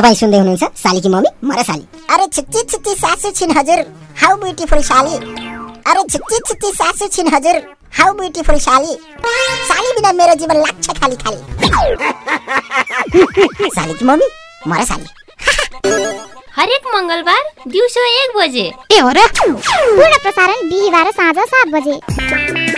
तपाईँ सुन्दै हुनुहुन्छ सालीकी मम्मी मर साली अरे छिच्ची छिच्ची सासु छिन् हजुर हाउ ब्युटिफुल साली अरे छिच्ची छिच्ची सासु छिन् हजुर हाउ ब्युटिफुल साली साली बिना मेरो जीवन लाग्छ खाली खाली। सालीकी मम्मी मर साली हरेक मङ्गलबार दिउँसो एक बजे। ए हो र? पूर्ण प्रसारण बिहिबार साँझ सात बजे।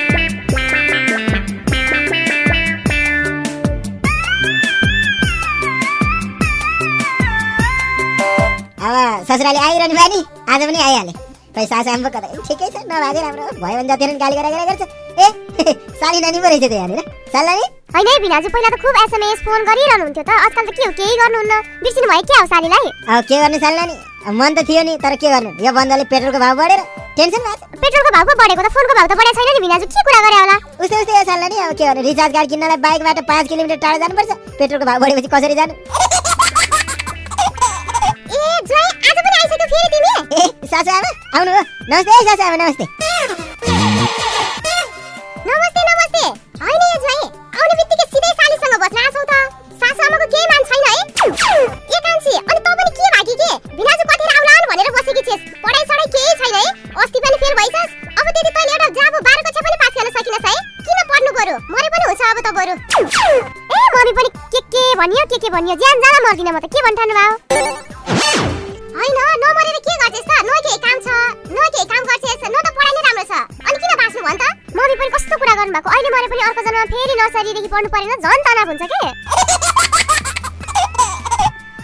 अब ससुराली आइरहनु भयो नि आज पनि आइहाले। खै सासु आम्बो कता ठिकै छ नभएको राम्रो भयो भने जति गाली गरा गरा गर्छ। ए साली नानी पो रहेछ त यहाँनिर। साली होइन है भिनाजु पहिला त खुब एसएमएस फोन गरिरहनु हुन्थ्यो त। आजकल त के हो केही गर्नुहुन्न। बिर्सिनु भयो क्या हो सालीलाई? अब के गर्ने साली नानी? मन त थियो नि तर के गर्नु? यो बन्दले पेट्रोलको भाउ बढेर टेन्सन भएको पेट्रोलको भाउ पो बढेको त फोनको भाउ त बढेको छैन नि भिनाजु के कुरा गरे होला? उस्तै उस्तै हो साली नानी अब के गर्नु? रिचार्ज कार्ड किन्नलाई बाइकबाट पाँच किलोमिटर टाढा जानुपर्छ। पेट्रोलको भाउ बढेपछि कसरी जानु? सासु आमा आउनु नमस्ते सासु आमा नमस्ते। नमस्ते नमस्ते। होइन यो जोइ आउने बित्तिकै सिधै सालीसँग बस्न आछौ त। सासु आमाको केही मान छैन है। ए कान्छी अनि तँ पनि के भाकी के? भिनाजु कतिखेर आउलान् भनेर बसेकी छिस्। पढाइ सढाइ केही छैन है। अस्ति पनि फेल भइछस् अब त्यति तैँले एउटा जाबो बाह्र कक्षा पनि पास गर्न सकिनस् है। किन पढ्नु बरु मरे पनि हुन्छ अब त बरु। ए मम्मी पनि के के भनियो के के भनियो? ज्यान जान मर्दिन म त। के भन्ठानु भयो होइन नमरेर काम छ न केही काम गर्छस् न त पढाइ नै राम्रो छ। अनि किन बाँच्नु भन् त मम्मी पनि कस्तो कुरा गर्नुभएको? अहिले मरे पनि अर्को जन्ममा फेरि नर्सरीदेखि पढ्नु परेन झन् तनाव हुन्छ के?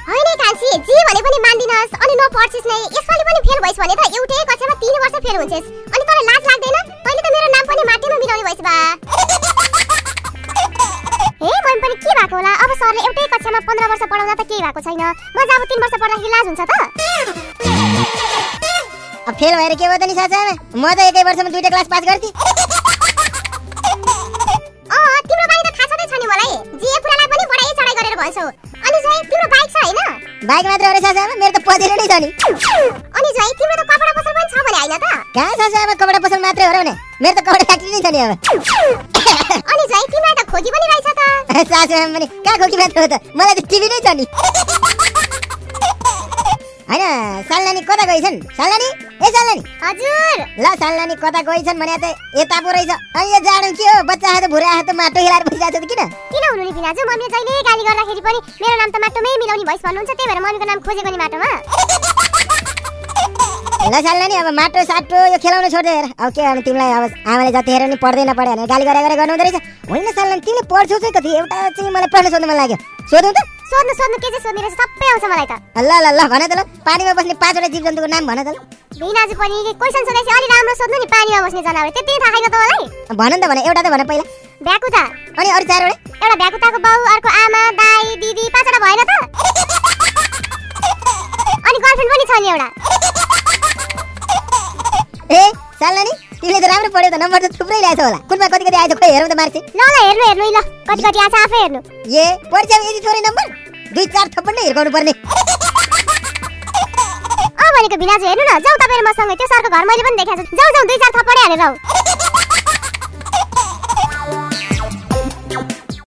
होइन कान्छी जे भने पनि मान्दिनस् अनि नपढ्छिस् नै। यसपालि पनि फेल भइस् भने त एउटै कक्षामा तिन वर्ष फेल हुन्छस्। अनि तँलाई लाज लाग्दैन? तैँले त मेरो नाम पनि माटीमा मिलाउने भइस् बा। हे मैले पनि के भएको होला? अब सरले एउटै कक्षामा पन्ध्र वर्ष पढाउँदा त केही भएको छैन। म जब तिन वर्ष पढ्दाखेरि लाज हुन्छ त? फेल भएर के भयो त नि सासु आमा म त एकै वर्षमा दुईटा क्लास पास गर्थेँ। तिम्रो बानी त थाहा छँदै छ नि मलाई। जे कुरालाई पनि बढाइ चढाइ गरेर भन्छौ अनि जोइ तिम्रो बाइक छ होइन? बाइक मात्र हो रे सासु आमा मेरो त पछिल्लो नै छ नि। अनि जोइ तिम्रो त कपडा पसल पनि छ भने होइन त? कहाँ सासु आमा कपडा पसल मात्रै हो र भने? मेरो त कपडा फ्याक्ट्री नै छ नि अब। अनि जोइ तिमीलाई त खोकी पनि रहेछ त। सासु आमा पनि कहाँ खोकी मात्र हो त? मलाई त टिभी नै छ नि। होइन सालनानी कता गइछन्? सालनानी? ए सालनानी हजुर। ल सालनानी कता गइछन् भने त यता पो रहेछ। अनि यो जाडो के हो? बच्चा हात भुरा हात माटो हिलाएर बसिरहेको छ त किन? किन हुनु नि भिनाजु मम्मीले जहिले गाली गर्दाखेरि पनि मेरो नाम त माटोमै मिलाउने भइस भन्नुहुन्छ त्यही भएर मम्मीको नाम खोजेको नि माटोमा। ल सालनानी अब माटो साटो यो खेलाउन छोड्दै हेर। अब के गर्नु तिमीलाई अब आमाले जति हेर नि पढ्दै नपढे भनेर गाली गरेर गर्नु हुँदो रहेछ। होइन सालनानी तिमीले पढ्छौ चाहिँ कति? एउटा चाहिँ मलाई प्रश्न सोध्नु मन लाग्यो। सोधौँ त। सोध्नु सोध्नु के चाहिँ सोध्ने रहेछ सबै आउँछ मलाई त ल ल ल भन त ल पानीमा बस्ने पाँचवटा जीव जन्तुको नाम भन त ल भिनाजु पनि क्वेसन सोधेपछि अलि राम्रो सोध्नु नि पानीमा बस्ने जनावर त्यति थाहा छैन तपाईँलाई भन नि त भन एउटा त भन पहिला भ्याकुता अनि अरू चारवटा एउटा भ्याकुताको बाउ अर्को आमा दाई दिदी पाँचवटा भएन त अनि गर्लफ्रेन्ड पनि छ नि एउटा ए सालनानी तिमीले त राम्रो पढ्यो त नम्बर त थुप्रै ल्याएछ होला कुनमा कति कति आएछ खोइ हेरौँ त मार्क्सिट ल ल हेर्नु हेर्नु ल कति कति आछ आफै हेर्नु ए परीक्षामा यति थोरै नम्बर दुई चार थप्पड नै हिर्काउनु पर्ने भनेको भिनाजु हेर्नु न जाउँ तपाईँहरू मसँग त्यो सरको घर मैले पनि देखाएको छु। जाउँ जाउँ दुई चार थप्पडै हालेर